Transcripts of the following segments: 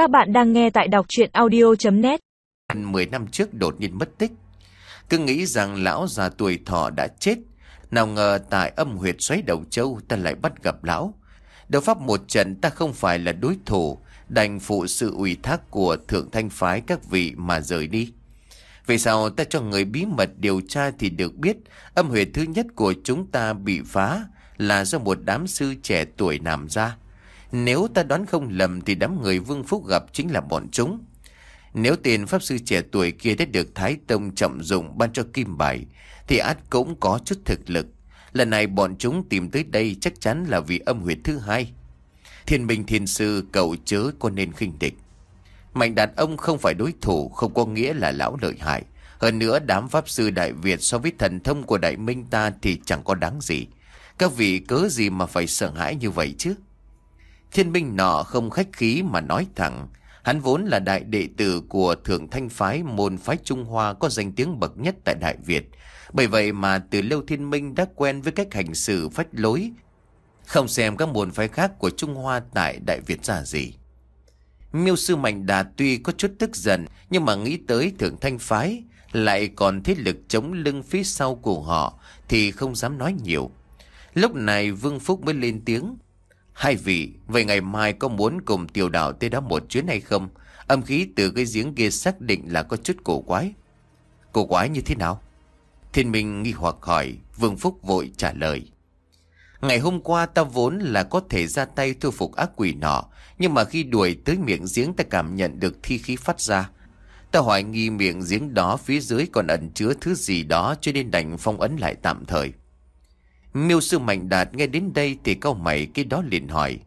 Các bạn đang nghe tại đọc chuyện audio.net 10 năm trước đột nhiên mất tích. Cứ nghĩ rằng lão già tuổi thọ đã chết. Nào ngờ tại âm huyệt xoáy đầu châu ta lại bắt gặp lão. Đấu pháp một trận ta không phải là đối thủ, đành phụ sự ủy thác của thượng thanh phái các vị mà rời đi. Về sau ta cho người bí mật điều tra thì được biết âm huyệt thứ nhất của chúng ta bị phá là do một đám sư trẻ tuổi làm ra. Nếu ta đoán không lầm thì đám người Vương Phúc gặp chính là bọn chúng. Nếu tiền pháp sư trẻ tuổi kia đã được Thái Tông trọng dụng ban cho kim bài, thì át cũng có chút thực lực. Lần này bọn chúng tìm tới đây chắc chắn là vì âm huyệt thứ hai. Thiên minh thiên sư, cậu chớ có nên khinh địch. Mạnh đàn ông không phải đối thủ, không có nghĩa là lão lợi hại. Hơn nữa, đám pháp sư Đại Việt so với thần thông của Đại Minh ta thì chẳng có đáng gì. Các vị cớ gì mà phải sợ hãi như vậy chứ? Thiên minh nọ không khách khí mà nói thẳng. Hắn vốn là đại đệ tử của Thượng Thanh Phái, môn phái Trung Hoa có danh tiếng bậc nhất tại Đại Việt. Bởi vậy mà từ lâu thiên minh đã quen với cách hành xử phách lối. Không xem các môn phái khác của Trung Hoa tại Đại Việt ra gì. Miêu sư Mạnh Đà tuy có chút tức giận, nhưng mà nghĩ tới Thượng Thanh Phái, lại còn thế lực chống lưng phía sau của họ, thì không dám nói nhiều. Lúc này Vương Phúc mới lên tiếng. Hai vị, vậy ngày mai có muốn cùng tiểu đảo tới đó một chuyến hay không? Âm khí từ cái giếng kia xác định là có chút cổ quái. Cổ quái như thế nào? Thiên Minh nghi hoặc hỏi, Vương Phúc vội trả lời. Ngày hôm qua ta vốn là có thể ra tay thu phục ác quỷ nọ, nhưng mà khi đuổi tới miệng giếng ta cảm nhận được thi khí phát ra. Ta hoài nghi miệng giếng đó phía dưới còn ẩn chứa thứ gì đó cho nên đành phong ấn lại tạm thời. Miêu sư mạnh đạt nghe đến đây thì câu mày cái đó liền hỏi.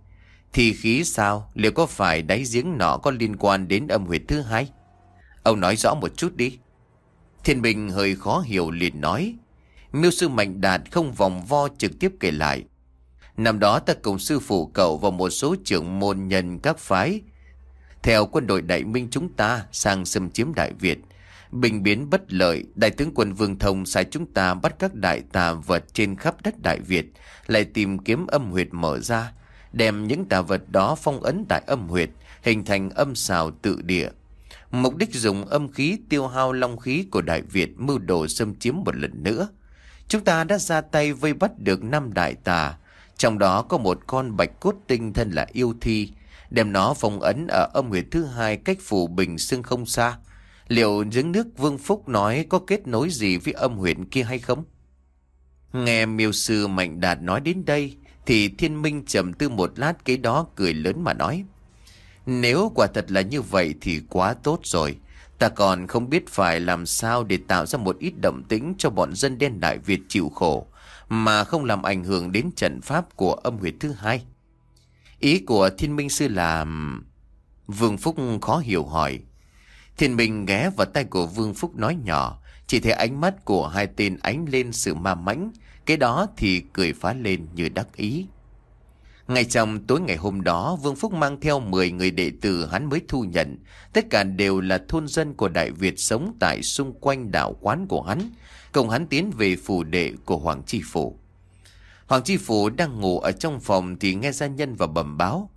Thì khí sao? Liệu có phải đáy giếng nọ có liên quan đến âm huyệt thứ hai? Ông nói rõ một chút đi. Thiên Bình hơi khó hiểu liền nói. Miêu sư mạnh đạt không vòng vo trực tiếp kể lại. Năm đó ta cùng sư phụ cậu và một số trưởng môn nhân các phái. Theo quân đội đại minh chúng ta sang xâm chiếm Đại Việt. Bình biến bất lợi, đại tướng quân Vương Thông sai chúng ta bắt các đại tà vật trên khắp đất Đại Việt, lại tìm kiếm âm huyệt mở ra, đem những tà vật đó phong ấn tại âm huyệt, hình thành âm xào tự địa. Mục đích dùng âm khí tiêu hao long khí của Đại Việt mưu đồ xâm chiếm một lần nữa. Chúng ta đã ra tay vây bắt được năm đại tà, trong đó có một con bạch cốt tinh thân là yêu thi, đem nó phong ấn ở âm huyệt thứ hai cách phủ bình xương không xa. Liệu giếng nước Vương Phúc nói có kết nối gì với âm huyện kia hay không? Nghe miêu sư Mạnh Đạt nói đến đây, thì thiên minh trầm tư một lát cái đó cười lớn mà nói. Nếu quả thật là như vậy thì quá tốt rồi. Ta còn không biết phải làm sao để tạo ra một ít động tĩnh cho bọn dân đen Đại Việt chịu khổ, mà không làm ảnh hưởng đến trận pháp của âm huyệt thứ hai. Ý của thiên minh sư là... Vương Phúc khó hiểu hỏi. Thiên Minh ghé vào tay của Vương Phúc nói nhỏ, chỉ thấy ánh mắt của hai tên ánh lên sự ma mãnh, cái đó thì cười phá lên như đắc ý. Ngay trong tối ngày hôm đó, Vương Phúc mang theo 10 người đệ tử hắn mới thu nhận. Tất cả đều là thôn dân của Đại Việt sống tại xung quanh đạo quán của hắn, cùng hắn tiến về phủ đệ của Hoàng Chi Phủ. Hoàng Chi Phủ đang ngủ ở trong phòng thì nghe gia nhân và bẩm báo.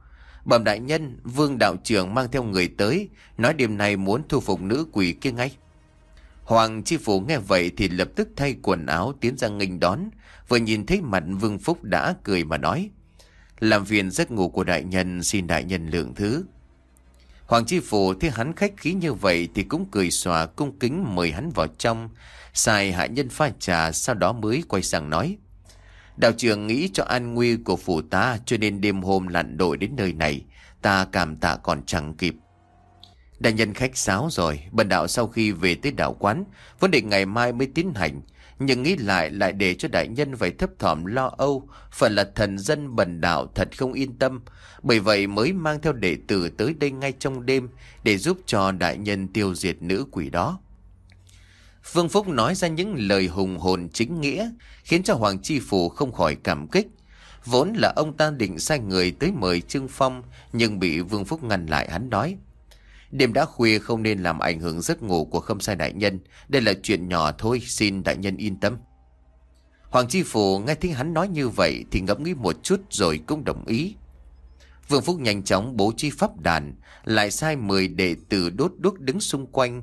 Bẩm đại nhân, vương đạo trưởng mang theo người tới, nói đêm nay muốn thu phục nữ quỷ kia ngay. Hoàng chi phủ nghe vậy thì lập tức thay quần áo tiến ra nghênh đón, vừa nhìn thấy mặt vương phúc đã cười mà nói. Làm phiền giấc ngủ của đại nhân, xin đại nhân lượng thứ. Hoàng chi phủ thấy hắn khách khí như vậy thì cũng cười xòa cung kính mời hắn vào trong, xài hạ nhân pha trà sau đó mới quay sang nói. Đạo trưởng nghĩ cho an nguy của phủ ta cho nên đêm hôm lặn đội đến nơi này. Ta cảm tạ còn chẳng kịp. Đại nhân khách sáo rồi, bần đạo sau khi về tới đạo quán, vấn định ngày mai mới tiến hành. Nhưng nghĩ lại lại để cho đại nhân phải thấp thỏm lo âu, phần là thần dân bần đạo thật không yên tâm. Bởi vậy mới mang theo đệ tử tới đây ngay trong đêm để giúp cho đại nhân tiêu diệt nữ quỷ đó. Phương Phúc nói ra những lời hùng hồn chính nghĩa, khiến cho Hoàng Chi Phủ không khỏi cảm kích. Vốn là ông ta định sai người tới mời Trương Phong, nhưng bị Vương Phúc ngăn lại hắn nói. Đêm đã khuya không nên làm ảnh hưởng giấc ngủ của khâm sai đại nhân. Đây là chuyện nhỏ thôi, xin đại nhân yên tâm. Hoàng Chi Phủ nghe thấy hắn nói như vậy thì ngẫm nghĩ một chút rồi cũng đồng ý. Vương Phúc nhanh chóng bố trí pháp đàn, lại sai 10 đệ tử đốt đuốc đứng xung quanh.